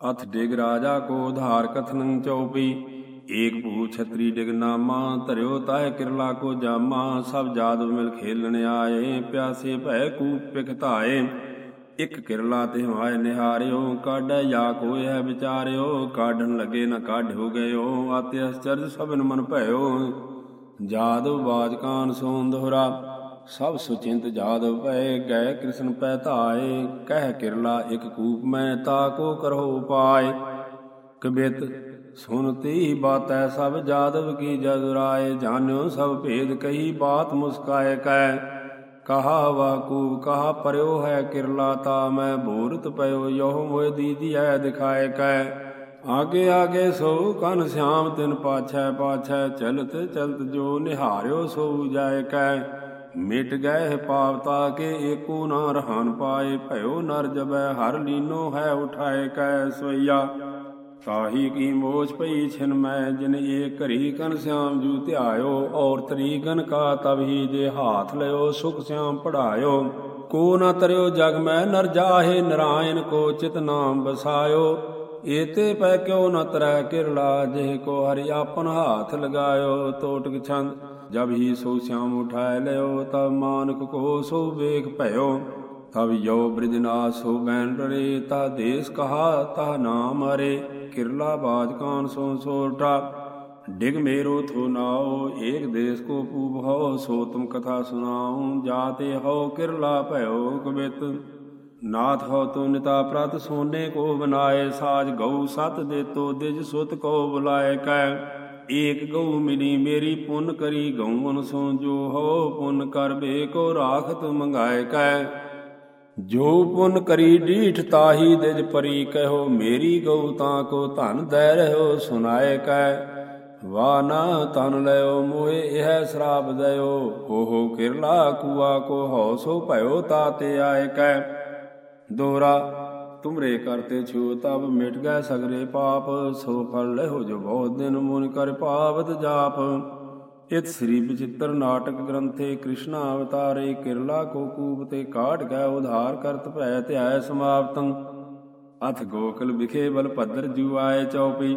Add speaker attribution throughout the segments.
Speaker 1: ਅਥ ਡਿਗ ਰਾਜਾ ਕੋ ਧਾਰ ਕਥਨੰ ਚਉਪੀ। ਏਕ ਭੂ ਛਤਰੀ ਡਿਗ ਨਾਮਾ, ਧਰਿਓ ਤਾਹਿ ਕਿਰਲਾ ਕੋ ਜਾਮਾ। ਸਭ ਜਾਦਵ ਮਿਲ ਖੇਲਣ ਆਏ, ਪਿਆਸੇ ਭੈ ਕੂਪ ਪਿਖਤਾਏ ਇਕ ਕਿਰਲਾ ਤੇ ਹਮਾਏ ਨਿਹਾਰਿਓ, ਕਾਢੈ ਜਾ ਕੋਇ ਹੈ ਵਿਚਾਰਿਓ। ਕਾਢਣ ਲਗੇ ਨਾ ਕਾਢਿਓ ਗਇਓ, ਆਤੇ ਅਸਚਰਜ ਸਭਨ ਮਨ ਭਇਓ। ਜਾਦਵ ਬਾਜਕਾਨ ਸੋਨ ਦੋਹਰਾ ਸਭ ਸੁਚਿੰਤ ਜਾਦਵ ਪਏ ਗਏ ਕ੍ਰਿਸ਼ਨ ਪੈ ਧਾਏ, ਕਹਿ ਕਿਰਲਾ ਇਕ ਕੂਪ ਮੈਂ ਤਾ ਕੋ ਕਰੋ ਉਪਾਏ। ਕਬਿਤ ਸੁਨਤੀ ਬਾਤੈ ਸਭ ਜਾਦਵ ਕੀ ਜਦੁਰਾਏ ਜਾਣਿਓ ਸਭ ਭੇਦ ਕਹੀ ਬਾਤ ਮੁਸਕਾਏ ਕੈ। ਕਹਾ ਵਾ ਕੂਪ, ਕਹਾ ਪਰਿਓ ਹੈ ਕਿਰਲਾ ਤਾ, ਮੈਂ ਭੂਰਤ ਪਇਓ ਯੋ ਮੋਇ ਦੀਦੀ ਹੈ ਦਿਖਾਏ ਕੈ। ਆਗੇ ਆਗੇ ਸੋ ਕਨ ਸਿਆਮ ਤਿਨ ਪਾਛੈ ਪਾਛੈ ਚਲਤ ਚਲਤ ਜੋ ਨਿਹਾਰਿਓ ਸੋ ਜਾਏ ਕੈ। ਮਿਟ ਗਏ ਪਾਵਤਾ ਕੇ ਏਕੋ ਨਾ ਰਹਾਨ ਪਾਏ, ਭਇਓ ਨਰ ਜਬੈ ਹਰ ਲੀਨੋ ਹੈ ਉਠਾਏ ਕੈ ਸੋਈਆ ਤਾਹੀ ਕੀ ਮੋਚ ਪਈ ਛਿਨ ਮੈਂ, ਜਿਨ ਏ ਘਰੀ ਕਨ ਸਿਆਮ ਜੂ ਧਿਆਇਓ, ਔਰ ਤਰੀਗਨ ਕਾ ਤਬਹੀ ਜੇ ਹਾਥ ਲਿਓ, ਸੁਖ ਸਿਆਮ ਪੜਾਇਓ। ਕੋ ਨ ਤਰਿਓ ਜਗ ਮੈਂ, ਨਰ ਜਾਹੇ ਨਰਾਇਣ ਕੋ ਚਿਤ ਨਾਮ ਬਸਾਇਓ ਏਤੇ ਪੈ ਕਿਉ ਨ ਤਰੈ ਕਿਰਲਾ, ਜਿਹ ਕੋ ਹਰਿ ਆਪਨ ਹਾਥ ਲਗਾਇਓ, ਤੋਟਕ ਛੰਦ। ਜਬ ਹੀ ਸੋ ਸਿਆਮ ਉਠਾਇ ਲਿਓ, ਤਬ ਮਾਨਕ ਕੋ ਸੋ ਵੇਖ ਭਇਓ। ਤਬ ਯੋ ਬ੍ਰਿਜਨਾਸ ਹੋ ਬੈਨ ਰੇ ਤਾ ਦੇਸ ਕਹਾ, ਤਾ ਨਾਮ ਹਰੇ। ਕਿਰਲਾ ਬਾਜ ਕਾਨ ਸੋ ਸੋਟਾ ਡਿਗ ਮੇਰੋ ਥੋ ਨਾਓ, ਏਕ ਦੇਸ ਕੋ ਪੂਬ ਹੋ, ਸੋ ਤੁਮ ਕਥਾ ਸੁਨਾਉ ਜਾਤੇ ਹੋ, ਕਿਰਲਾ ਭਇਓ ਕਬਿਤ। ਨਾਥ ਹੋ ਤੋ ਨਿਤਾ ਪ੍ਰਤ, ਸੋਨੇ ਕੋ ਬਨਾਏ ਸਾਜ ਗਉ ਸਤ ਦੇ ਤੋ ਦਿਜ ਸੁਤ ਕੋ ਬੁਲਾਏ ਕੈ। ਏਕ ਗਉ ਮਿਲੀ ਮੇਰੀ ਪੁੰਨ ਕਰੀ ਗਉਨ ਸੋ ਜੋ ਹੋ ਪੁੰਨ ਕਰ ਬੇ ਕੋ ਰਾਖਤ ਮੰਗਾਏ ਕੈ। ਜੋ ਪੁੰਨ ਕਰੀ ਡੀਠ ਤਾਹੀ ਦਿਜ ਪਰੀ ਕਹਿਓ, ਮੇਰੀ ਗਉ ਤਾਂ ਕੋ ਧਨ ਦੈ ਰਹਿਓ ਸੁਨਾਏ ਕੈ। ਵਾ ਨਾ ਤਨ ਲਿਓ ਮੋਏ ਇਹ ਸ਼ਰਾਪ ਦਇਓ ਹੋ ਕਿਰਲਾ ਕੂਆ ਕੋ ਹਉ ਸੋ ਭਇਓ ਤਾਤੇ ਆਏ ਕੈ। ਦੋਹਰਾ ਤੁਮਰੇ ਕਰਤੇ ਛੂ, ਤਬ ਮਿਟ ਗਏ ਸਗਰੇ ਪਾਪ। ਸੋ ਫਲ ਲਹੋ ਜੋ ਬਹੁਤ ਦਿਨ ਮੁਨ ਕਰ ਪਾਵਤ ਜਾਪ। ਇਤ ਸ੍ਰੀ ਵਿਚਿਤ੍ਰ ਨਾਟਕ ਗ੍ਰੰਥੇ ਕ੍ਰਿਸ਼ਨਾ ਅਵਤਾਰੇ ਕਿਰਲਾ ਕੋ ਕੂਪ ਤੇ ਕਾਟ ਗਏ ਉਧਾਰ ਕਰਤ ਭੈ ਧਿਆਇ ਸਮਾਪਤੰ। ਅਥ ਗੋਕਲ ਵਿਖੇ ਬਲ ਭੱਦਰ ਜੂ ਆਏ ਚਉਪੀ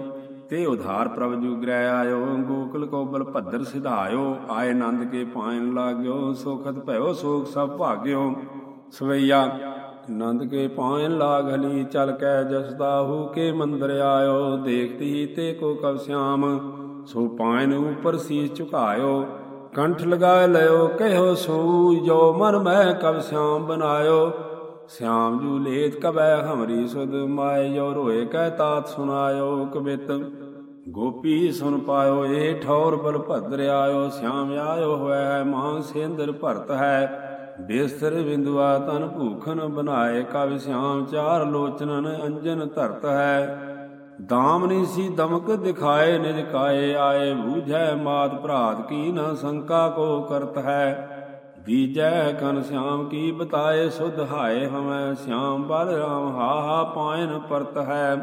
Speaker 1: ਤੇ ਉਧਾਰ ਪ੍ਰਭ ਜੂ ਗ੍ਰਹਿ ਆਇਓ। ਗੋਕਲ ਕੋ ਬਲ ਭੱਦਰ ਸਿਧਾਇਓ, ਆਏ ਨੰਦ ਕੇ ਪਾਇਨ ਲਾਗਿਓ, ਸੁਖਤ ਭਇਓ, ਸੋਖ ਸਭ ਭਾਗਿਓ। ਸਵਈਆ ਨੰਦ ਕੇ ਪਾਇਨ ਲਾਗ ਹਲੀ, ਚਲ ਕੈ ਜਸਦਾਹੂ ਕੇ ਮੰਦਰ ਆਇਓ, ਦੇਖਤੀ ਤੇ ਕੋ ਕਬ ਸਿਆਮ, ਸੋ ਪਾਇਨ ਉਪਰ ਸੀਸ ਝੁਕਾਇਓ, ਕੰਠ ਲਗਾਇ ਲਿਓ ਕਹਿਓ ਸੋ ਜੋ ਮਨ ਮੈਂ ਕਬ ਸਿਆਮ ਬਨਾਇਓ ਸਿਆਮ ਜੂ ਲੇਤ ਕਬੈ ਹਮਰੀ ਸੁਧ, ਮਾਇ ਜੋ ਰੋਏ ਕਹਿ ਤਾਤ ਸੁਨਾਇਓ ਕਬਿਤ ਗੋਪੀ ਸੁਨ ਪਾਇਓ, ਏ ਠੌਰ ਬਲ ਭਦਰ ਆਇਓ, ਸਿਆਮ ਆਇਓ ਹੋਇ ਮਾਂ ਸੇਂਦਰ ਭਰਤ ਹੈ। ਬੇਸਰ ਬਿੰਦੁਆ ਤਨ ਭੂਖਨ ਬਨਾਏ ਕਵਿ ਸਿਆਮ ਚਾਰ ਲੋਚਨਨ ਅੰਜਨ ਧਰਤ ਹੈ। ਦਾਮਨੀ ਸੀ ਦਮਕ ਦਿਖਾਏ, ਨਿਜ ਕਾਏ ਆਏ ਬੂਝੈ ਮਾਤ ਭਰਾਤ ਕੀ ਨ ਸੰਕਾ ਕੋ ਕਰਤ ਹੈ। ਦੀਜੈ ਕਨ ਸਿਆਮ ਕੀ ਬਤਾਏ, ਸੁਧ ਹਾਏ ਹਮੈ ਸਿਆਮ ਬਲ ਰਾਮ ਹਾ ਹਾ ਪਾਇਨ ਪਰਤ ਹੈ।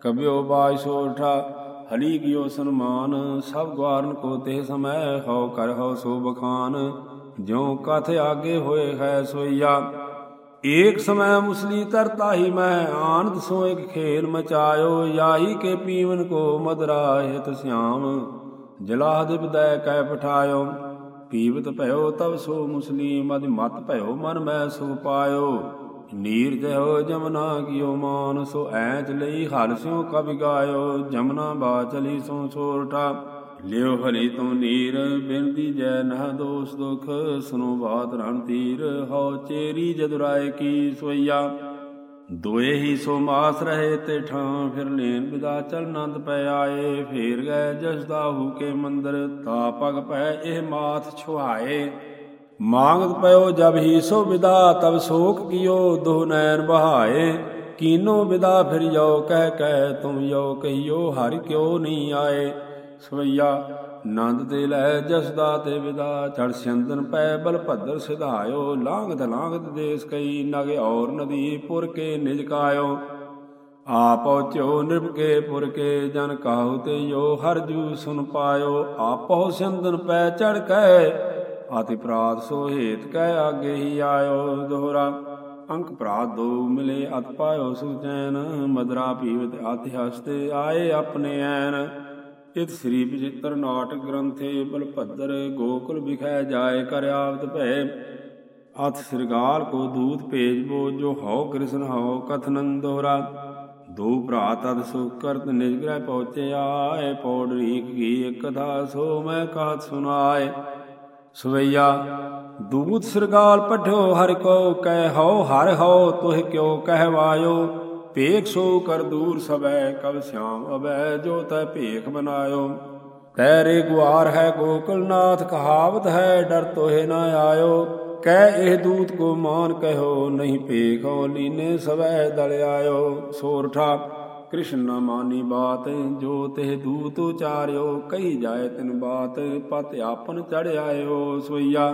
Speaker 1: ਕਬਿਓ ਬਾਈ ਸੋਠਾ ਹਲੀ ਗਿਓ ਸਨਮਾਨ, ਸਭ ਗਵਾਰਨ ਕੋ ਤੇ ਸਮੈ ਹਉ ਕਰ ਹਉ ਸੋ ਬਖਾਨ। ਜਿਉ ਕਥ ਆਗੇ ਹੋਏ ਹੈ ਸੋਈਆ, ਏਕ ਸਮੈ ਮੁਸਲੀ ਤਰਤਾ ਹੀ ਮੈਂ, ਆਨੰਦ ਸੋ ਇਕ ਖੇਲ ਮਚਾਇਓ, ਯਾਹੀ ਕੇ ਪੀਵਨ ਕੋ ਮਦਰਾ ਹਿਤ ਸਿਆਮ, ਜਲਾਹ ਦੇ ਵਿਦੈ ਕਹਿ ਪਠਾਇਓ, ਪੀਵਤ ਭਇਓ ਤਬ ਸੋ ਮੁਸਲੀ, ਮਦ ਮਤ ਭਇਓ ਮਨ ਮੈਂ ਸੋ ਪਾਇਓ, ਨੀਰ ਜਹੋ ਜਮਨਾ ਕੀਓ ਮਾਨ, ਸੋ ਐਚ ਲਈ ਹਲ ਸਿਓ ਕਬ ਗਾਇਓ, ਜਮਨਾ ਬਾ ਚਲੀ ਸੋ ਸੋਰਠਾ ਲਿਓ ਹਰੀ ਤੂੰ ਨੀਰ, ਬਿਨਤੀ ਜੈ ਨਾ ਦੋਸ ਦੁਖ ਸੁਨੋ ਬਾਤ ਰਣ ਤੀਰ ਹਉ ਚੇਰੀ ਜਦੁਰਾਏ ਕੀ ਸੋਈਆ। ਦੋਏ ਹੀ ਸੋ ਮਾਸ ਰਹੇ ਤੇ ਠਾਂ, ਫਿਰ ਲੈਨ ਵਿਦਾ ਚਲ ਨੰਦ ਪੈ ਆਏ, ਫੇਰ ਗਏ ਜਸਦਾਹੂ ਕੇ ਮੰਦਰ, ਤਾ ਪਗ ਪੈ ਇਹ ਮਾਥ ਛੁਹਾਏ। ਮਾਂਗਤ ਪਇਓ ਜਬ ਹੀ ਸੋ ਵਿਦਾ ਤਬ ਸੋਕ ਕੀਓ ਦੋ ਨੈਣ ਬਹਾਏ। ਕੀਨੋ ਵਿਦਾ ਫਿਰ ਜਾਓ ਕਹਿ ਕਹਿ, ਤੁਮ ਜਾਓ ਕਹੀਓ, ਹਰ ਕਿਉ ਨਹੀਂ ਆਏ। ਸਵਈਆ ਨੰਦ ਤੇ ਲੈ ਜਸਦਾ ਤੇ ਵਿਦਾ ਚੜ ਸੰਦਨ ਪੈ ਬਲ ਭੱਦਰ ਸਿਧਾਇਓ ਲਾਂਗਤ ਲਾਂਗਤ ਦੇਸ ਕਈ, ਨਗੇ ਔਰ ਨਦੀ ਪੁਰ ਕੇ ਨਿਜ ਕਾਇਓ। ਆ ਪਹੁੰਚੋ ਨਿਰਭ ਪੁਰ ਕੇ, ਜਨ ਕਾਹੂ ਤੇ ਜੋ ਹਰ ਜੂ ਸੁਨ ਪਾਇਓ। ਆਪੋ ਸੰਦਨ ਪੈ ਚੜ ਕੈ ਆਤਿ ਪ੍ਰਾਤ ਸੋ ਹੇਤ ਕਹਿ ਆਗੇ ਹੀ ਆਇਓ। ਦੋਹਰਾ, ਅੰਕ ਭਰਾਤ ਦੋ ਮਿਲੇ ਅਤ ਪਾਇਓ ਸੁਚੈਨ ਮਦਰਾ ਪੀਵਤ ਆਤਿ ਹਸਤੇ ਆਏ ਆਪਣੇ ਐਨ। ਇਤ ਸ੍ਰੀ ਵਿਚਿਤ੍ਰ ਨਾਟਕ ਗ੍ਰੰਥੇ ਬਲ ਭੱਦਰ ਗੋਕੁਲ ਵਿਖੈ ਜਾਏ ਕਰ ਆਵਤ ਭੈ ਅਥ ਸਿਰਗਾਲ ਕੋ ਦੂਤ ਭੇਜਬੋ ਜੋ ਹਉ ਕ੍ਰਿਸ਼ਨ ਹਉ ਕਥਨੰ ਦੋਹਰਾ। ਦੋ ਭਰਾ ਤਦ ਸੁ ਕਰਤ ਨਿਜ ਗ੍ਰਹਿ ਪਹੁੰਚੇ ਆਏ, ਪੌੜ ਕੀ ਕਥਾ ਸੋ ਮੈਂ ਕਹਤ ਸੁਨਾਏ ਸਵਈਆ, ਦੂਤ ਸਿਰਗਾਲ ਪਠਿਓ, ਹਰ ਕੋ ਕਹਿ ਹਉ, ਹਰ ਹਉ, ਤੁਹ ਕਿਉ ਕਹਿਵਾਇਓ ਭੇਖ ਸੋ ਕਰ ਦੂਰ ਸਵੈ ਕਬ ਸਿਆਮ ਅਵੈ ਜੋ ਤੈ ਭੇਖ ਬਨਾਇਓ ਤੈਰੇ ਗੁਆਰ ਹੈ ਗੋਕਲਨਾਥ, ਕਹਾਵਤ ਹੈ ਡਰ ਤੋਹੇ ਨਾ ਆਇਓ। ਕਹਿ ਇਹ ਦੂਤ ਕੋ ਮਾਨ ਕਹਿਓ, ਨਹੀਂ ਭੇਖੋ ਲੀਨੇ ਸਵੈ ਦਲ ਆਇਓ। ਸੋਰਠਾ, ਕ੍ਰਿਸ਼ਨ ਨਾ ਮਾਨੀ ਬਾਤ, ਜੋ ਤੇ ਦੂਤ ਉਚਾਰਿਓ, ਕਹੀ ਜਾਏ ਤਿਨ ਬਾਤ, ਪਤ ਆਪਨ ਚੜ ਆਇਓ ਸੋਈਆ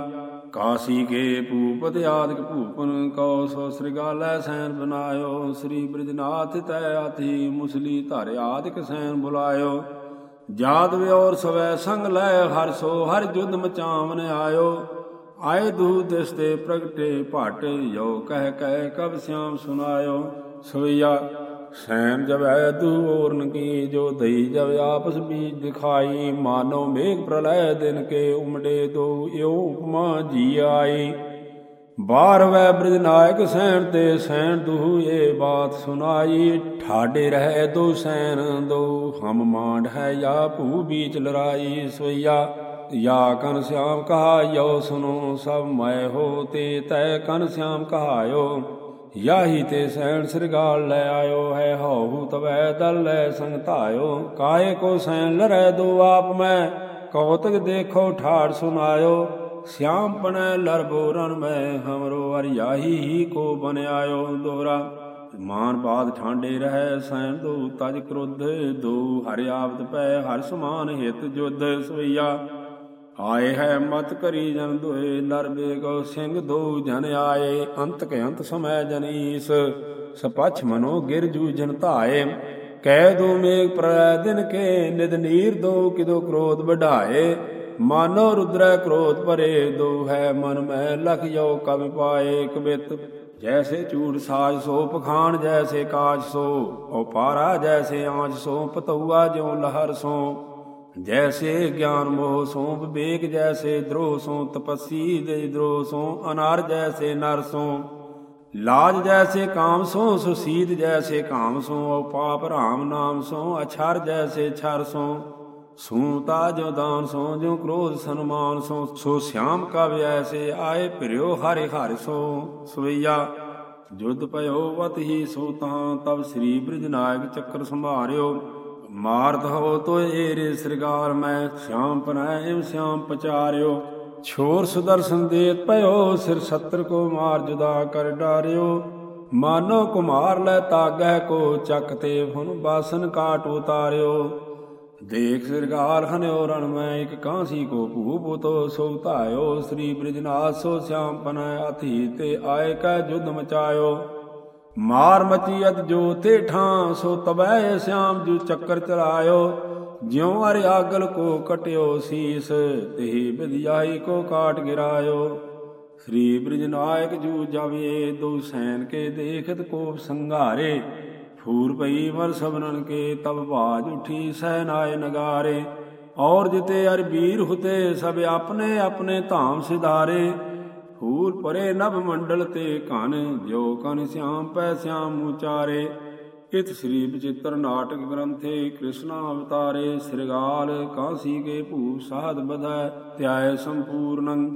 Speaker 1: ਕਾਸੀ ਕੇ ਭੂਪਤ ਆਦਿਕ ਭੂਪਨ ਕਉ ਸੋ ਸ੍ਰਿਗਾਲੈ ਸੈਨ ਬਨਾਇਓ। ਸ੍ਰੀ ਬ੍ਰਿਜਨਾਥ ਤੈ ਆਥੀ ਮੁਸਲੀ ਧਰ ਆਦਿਕ ਸੈਨ ਬੁਲਾਇਓ। ਜਾਦ ਵਿਓਰ ਸਵੈ ਸੰਗ ਲੈ ਹਰ ਸੋ ਹਰ ਜੁਦ ਮਚਾਵਨ ਆਇਓ। ਆਏ ਦੂ ਦਿਸਤੇ ਪ੍ਰਗਟੇ ਭਾਟੇ ਯੋ। ਕਹਿ ਕਹਿ ਕਬ ਸਿਆਮ ਸੁਨਾਇਓ। ਸਵਈਆ ਸੈਮ ਜਵੈ ਐ ਕੀ, ਜੋ ਦਈ ਜਵ ਆਪਸ ਬੀਜ ਦਿਖਾਈ ਮਾਨੋ ਮੇਘ ਪ੍ਰਲੈ ਦਿਨ ਕੇ ਉਮੜੇ ਦੋ, ਇਉ ਉਪਮਾ ਜੀ ਆਈ ਬਾਰ ਵੈ ਬ੍ਰਿਜ ਨਾਇਕ ਸੈਨ ਤੇ ਸੈਨ ਦੂ ਇਹ ਬਾਤ ਸੁਨਾਈ ਠਾਡੇ ਰਹਿ ਦੋ ਸੈਨ ਦੋ, ਹਮ ਮਾਂਡ ਹੈ ਯਾ ਭੂ ਬੀਚ ਲਰਾਈ। ਸੋਇਆ ਯਾ ਕਨ ਸਿਆਮ ਕਹਾਇਓ ਸੁਨੋ ਸਭ ਮੈਂ ਹੋ ਤੇ ਤੈ ਕਨ ਸਿਆਮ ਕਹਾਇਓ। ਯਾਹੀ ਤੇ ਸੈਣ ਸਿਰਗਾਲ ਲੈ ਆਇਓ, ਹੈ ਹਉ ਤਵੈ ਦਲ ਲੈ ਸੰਗਤਾਇਓ। ਕਾਏ ਕੋ ਸੈਣ ਲਰੈ ਦੋ ਆਪ ਮੈਂ ਕੌਤਕ ਦੇਖੋ ਠਾੜ ਸੁਨਾਇਓ ਸਿਆਮ ਪਣੈ ਲਰਬੋ ਰਨ ਮੈਂ, ਹਮਰੋ ਅਰ ਯਾਹੀ ਹੀ ਕੋ ਬਨ ਆਇਓ ਦੋਰਾ। ਮਾਨ ਬਾਦ ਠਾਂਡੇ ਰਹਿ ਸੈਨ ਦੋ, ਤਜ ਕ੍ਰੋਧ ਦੋ, ਹਰਿ ਆਵਤ ਪੈ, ਹਰ ਸਮਾਨ ਹਿਤ ਜੁਦ ਸੋਈਆ ਆਏ ਹੈ ਮਤ ਕਰੀ ਜਨ ਦੋਏ ਨਰ ਬੇਗੋ ਸਿੰਘ ਦੋ ਜਨ ਆਏ। ਅੰਤ ਕੇ ਅੰਤ ਸਮੈ ਜਨੀਸ ਸਪਛ ਮਨੋ ਗਿਰ ਜੂ ਜਨ ਧਾਏ। ਕਹਿ ਦੋ ਮੇਘ ਪ੍ਰੈ ਦਿਨ ਕੇ ਨਿਦ ਨੀਰ ਦੋ ਕਿਦੋ ਕ੍ਰੋਧ ਵਢਾਏ। ਮਾਨੋ ਰੁਦਰੈ ਕ੍ਰੋਧ ਭਰੇ, ਦੋ ਹੈ ਮਨ ਮੈਂ ਲਖ ਜੋ ਕਵਿ ਪਾਏ। ਕਬਿਤ ਜੈਸੇ ਝੂਠ ਸਾਜ ਸੋ ਪਖਾਨ ਜੈਸੇ ਕਾਜ ਸੋ। ਉਪਾਰਾ ਜੈਸੇ ਆਂਚ ਸੋ ਪਤਉਆ ਜਿਉ ਲਹਰ ਸੋ। ਜੈਸੇ ਗਿਆਨ ਮੋਹ ਸੋ ਵਿਵੇਕ ਜੈਸੇ ਦ੍ਰੋਹ ਸੋ ਤਪਸੀ ਦੇ ਦ੍ਰੋਹ ਸੋ ਅਨਾਰ ਜੈਸੇ ਨਰ ਸੋ ਲਾਜ ਜੈਸੇ ਕਾਮ ਸੋ ਸੁਸੀਦ ਜੈਸੇ ਕਾਮ ਸੋ ਪਾਪ ਰਾਮ ਨਾਮ ਸੋ ਅਛਰ ਜੈਸੇ ਛਰ ਸੋ ਸੂਤਾ ਜੋ ਦਾਨ ਸੋ ਜੋ ਕ੍ਰੋਧ ਸਨਮਾਨ ਸੋ ਸੋ ਸਿਆਮ ਕਾ ਐਸੇ ਆਏ ਭਿਰਿਓ ਹਰਿ ਹਰਿ ਸੋ। ਸਵਈਆ ਜੁਦ ਪਇਓ ਵਤ ਹੀ ਸੋ ਤਾਂ, ਤਬ ਸ੍ਰੀ ਬ੍ਰਿਜ ਨਾਇਕ ਚੱਕਰ ਸੰਭਾਰਿਓ। ਮਾਰਤ ਹੋ ਤੋ ਏਰੇ ਸ੍ਰਿਗਾਰ ਮੈਂ ਸ਼ਾਮ ਪਨਾਇ ਸ਼ਾਮ ਪਚਾਰਿਓ। ਛੋਰ ਸੁਦਰਸ਼ਨ ਦੇਤ ਪਇਓ ਸਿਰ ਸੱਤਰ ਕੋ ਮਾਰ ਜੁਦਾ ਕਰ ਡਾਰਿਓ। ਮਾਨੋ ਕੁਮਾਰ ਲੈ ਤਾਗੈ ਕੋ ਚੱਕ ਤੇ ਫੁਨ ਬਾਸਨ ਕਾਟ ਉਤਾਰਿਓ। ਦੇਖ ਸਿਰਗਾਲ ਹਨਿਓ, ਰਣ ਮੈਂ ਇਕ ਕਾਂਸੀ ਕੋ ਭੂਪ ਤੋ ਸੋ ਧਾਇਓ। ਸ੍ਰੀ ਬ੍ਰਿਜਨਾਥ ਸੋ ਸਿਆਮ ਪਨੈ ਅਥੀ ਤੇ ਆਏ ਕੈ ਜੁਦ ਮਚਾਇਓ। ਮਾਰ ਮਚੀ ਅਤ ਜੋ ਤੇ ਠਾਂ, ਸੋ ਤਬੈ ਸਿਆਮ ਜੂ ਚੱਕਰ ਚਲਾਇਓ ਜਿਉ ਅਰ ਆਗਲ ਕੋ ਕਟਿਓ ਸੀਸ, ਤੇ ਵਿਦਿਆਈ ਕੋ ਕਾਟ ਗਿਰਾਇਓ। ਸ੍ਰੀ ਬ੍ਰਿਜ ਨਾਇਕ ਜੂ ਜਾਵੇ, ਦੋ ਸੈਨ ਕੇ ਦੇਖਤ ਕੋਪ ਸੰਘਾਰੇ। ਫੂਰ ਪਈ ਮਰ ਸਬਨਨ ਕੇ ਤਬ ਬਾਜ ਉਠੀ ਸਹਿਨਾਏ ਨਗਾਰੇ। ਔਰ ਜਿਤੇ ਅਰ ਵੀਰ ਹੁਤੇ, ਸਭ ਆਪਣੇ ਆਪਣੇ ਧਾਮ ਸਿਧਾਰੇ। ਫੂਲ ਪਰੇ ਨਭ ਮੰਡਲ ਤੇ ਕਨ ਜੋ ਕਨ ਸਿਆਮ ਪੈ ਸਿਆਮ ਉਚਾਰੇ। ਇਤ ਸ੍ਰੀ ਵਿਚਿਤ੍ਰ ਨਾਟਕ ਗ੍ਰੰਥੇ ਕ੍ਰਿਸ਼ਨਾ ਅਵਤਾਰੇ, ਸ੍ਰਿਗਾਲ ਕਾਂਸੀ ਕੇ ਭੂਪ ਸਾਧ ਬਧੈ, ਧਿਆਏ ਸੰਪੂਰਨੰ।